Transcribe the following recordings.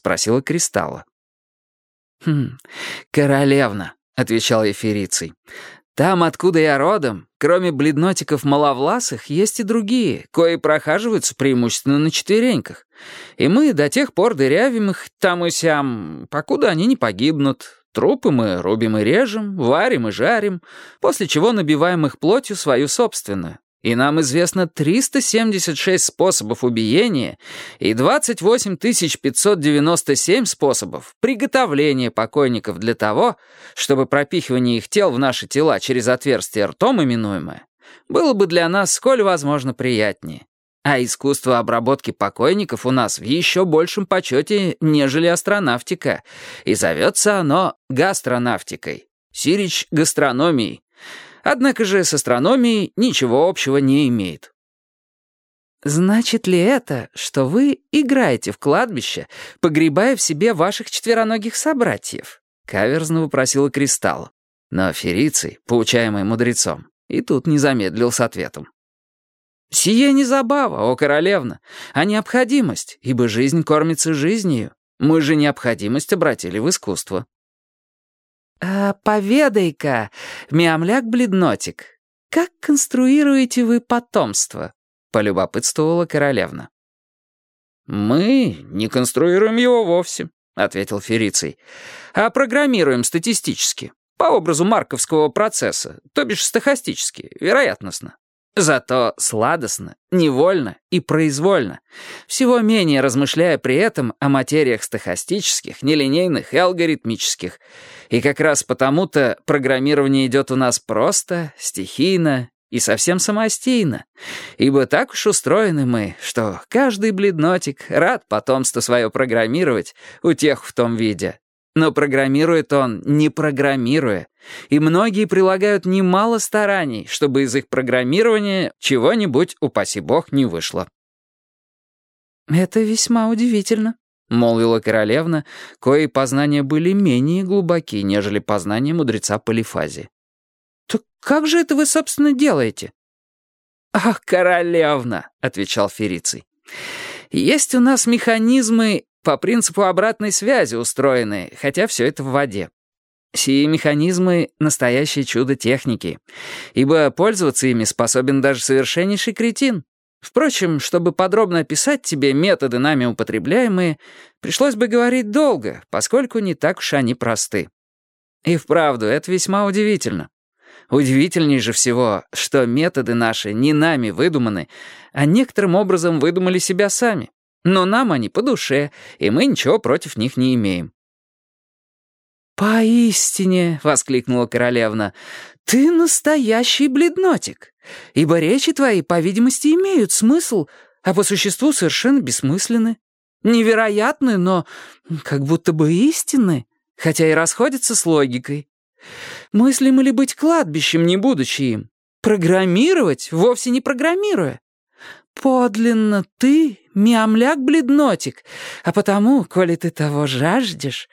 спросила Кристалла. «Хм, королевна», — отвечал Ефериций. «Там, откуда я родом, кроме бледнотиков маловласых, есть и другие, кои прохаживаются преимущественно на четвереньках. И мы до тех пор дырявим их там и сям, покуда они не погибнут. Трупы мы рубим и режем, варим и жарим, после чего набиваем их плотью свою собственную. И нам известно 376 способов убиения и 28 597 способов приготовления покойников для того, чтобы пропихивание их тел в наши тела через отверстие ртом именуемое было бы для нас сколь возможно приятнее. А искусство обработки покойников у нас в еще большем почете, нежели астронавтика, и зовется оно гастронавтикой, сирич гастрономией, Однако же с астрономией ничего общего не имеет. «Значит ли это, что вы играете в кладбище, погребая в себе ваших четвероногих собратьев?» — каверзно вопросила Кристалл. Но Фериций, поучаемый мудрецом, и тут не замедлил с ответом. «Сие не забава, о королевна, а необходимость, ибо жизнь кормится жизнью. Мы же необходимость обратили в искусство». «А поведай-ка, мямляк-бледнотик, как конструируете вы потомство?» — полюбопытствовала королевна. «Мы не конструируем его вовсе», — ответил Фериций, «а программируем статистически, по образу марковского процесса, то бишь стохастически, вероятностно. Зато сладостно, невольно и произвольно, всего менее размышляя при этом о материях стохастических, нелинейных и алгоритмических. И как раз потому-то программирование идет у нас просто, стихийно и совсем самостийно, ибо так уж устроены мы, что каждый бледнотик рад потомство свое программировать, у тех в том виде, но программирует он, не программируя, и многие прилагают немало стараний, чтобы из их программирования чего-нибудь, упаси бог, не вышло. «Это весьма удивительно», — молвила королевна, кои познания были менее глубоки, нежели познания мудреца Полифази. «Так как же это вы, собственно, делаете?» «Ах, королевна», — отвечал Фериций. «Есть у нас механизмы по принципу обратной связи устроены, хотя все это в воде. Сие механизмы — настоящее чудо техники, ибо пользоваться ими способен даже совершеннейший кретин. Впрочем, чтобы подробно описать тебе методы нами употребляемые, пришлось бы говорить долго, поскольку не так уж они просты. И вправду, это весьма удивительно. Удивительнее же всего, что методы наши не нами выдуманы, а некоторым образом выдумали себя сами. Но нам они по душе, и мы ничего против них не имеем». «Поистине», — воскликнула королевна, — «ты настоящий бледнотик, ибо речи твои, по видимости, имеют смысл, а по существу совершенно бессмысленны. Невероятны, но как будто бы истинны, хотя и расходятся с логикой. Мыслим ли быть кладбищем, не будучи им? Программировать, вовсе не программируя? Подлинно ты мямляк-бледнотик, а потому, коли ты того жаждешь,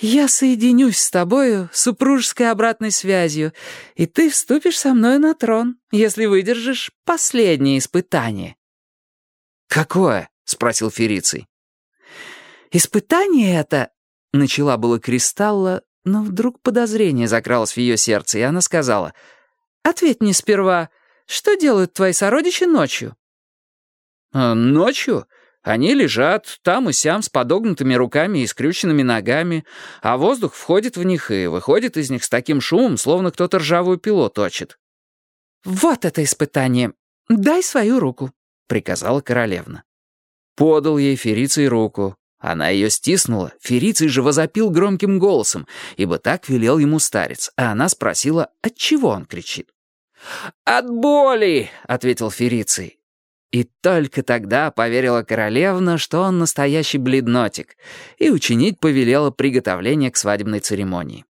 я соединюсь с тобою супружеской обратной связью, и ты вступишь со мной на трон, если выдержишь последнее испытание». «Какое?» — спросил Фериций. «Испытание это...» — начала было Кристалла, но вдруг подозрение закралось в ее сердце, и она сказала, «Ответь мне сперва, что делают твои сородичи ночью?» А ночью они лежат там и сям с подогнутыми руками и скрюченными ногами, а воздух входит в них и выходит из них с таким шумом, словно кто-то ржавую пилу точит. «Вот это испытание! Дай свою руку!» — приказала королевна. Подал ей Ферицей руку. Она ее стиснула, Ферицей же возопил громким голосом, ибо так велел ему старец, а она спросила, от чего он кричит. «От боли!» — ответил Ферицей. И только тогда поверила королевна, что он настоящий бледнотик, и учинить повелела приготовление к свадебной церемонии.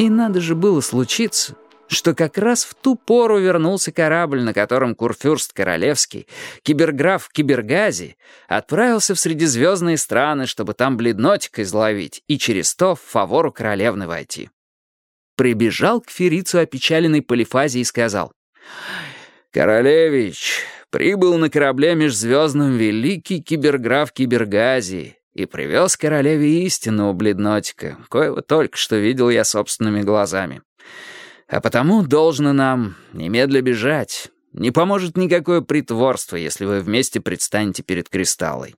И надо же было случиться, что как раз в ту пору вернулся корабль, на котором Курфюрст Королевский, киберграф Кибергази, отправился в средизвездные страны, чтобы там бледнотика изловить и через то в фавору королевны войти. Прибежал к Ферицу опечаленный Полифазий и сказал, «Королевич, прибыл на корабле межзвездном великий киберграф Кибергази и привез королеве истинного бледнотика, коего только что видел я собственными глазами». А потому должно нам немедля бежать. Не поможет никакое притворство, если вы вместе предстанете перед кристаллой.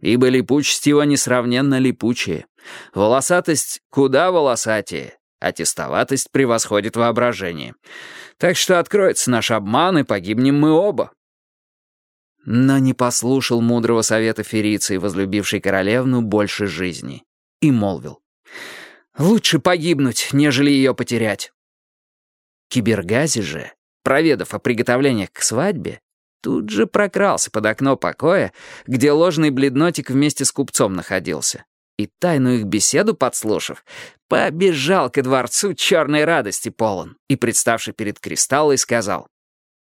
Ибо липучесть его несравненно липучее. Волосатость куда волосатее, а тестоватость превосходит воображение. Так что откроется наш обман, и погибнем мы оба. Но не послушал мудрого совета Фериции, возлюбившей королевну больше жизни, и молвил. «Лучше погибнуть, нежели ее потерять». Кибергази же, проведав о приготовлениях к свадьбе, тут же прокрался под окно покоя, где ложный бледнотик вместе с купцом находился. И тайную их беседу подслушав, побежал ко дворцу черной радости полон и, представший перед кристаллой, сказал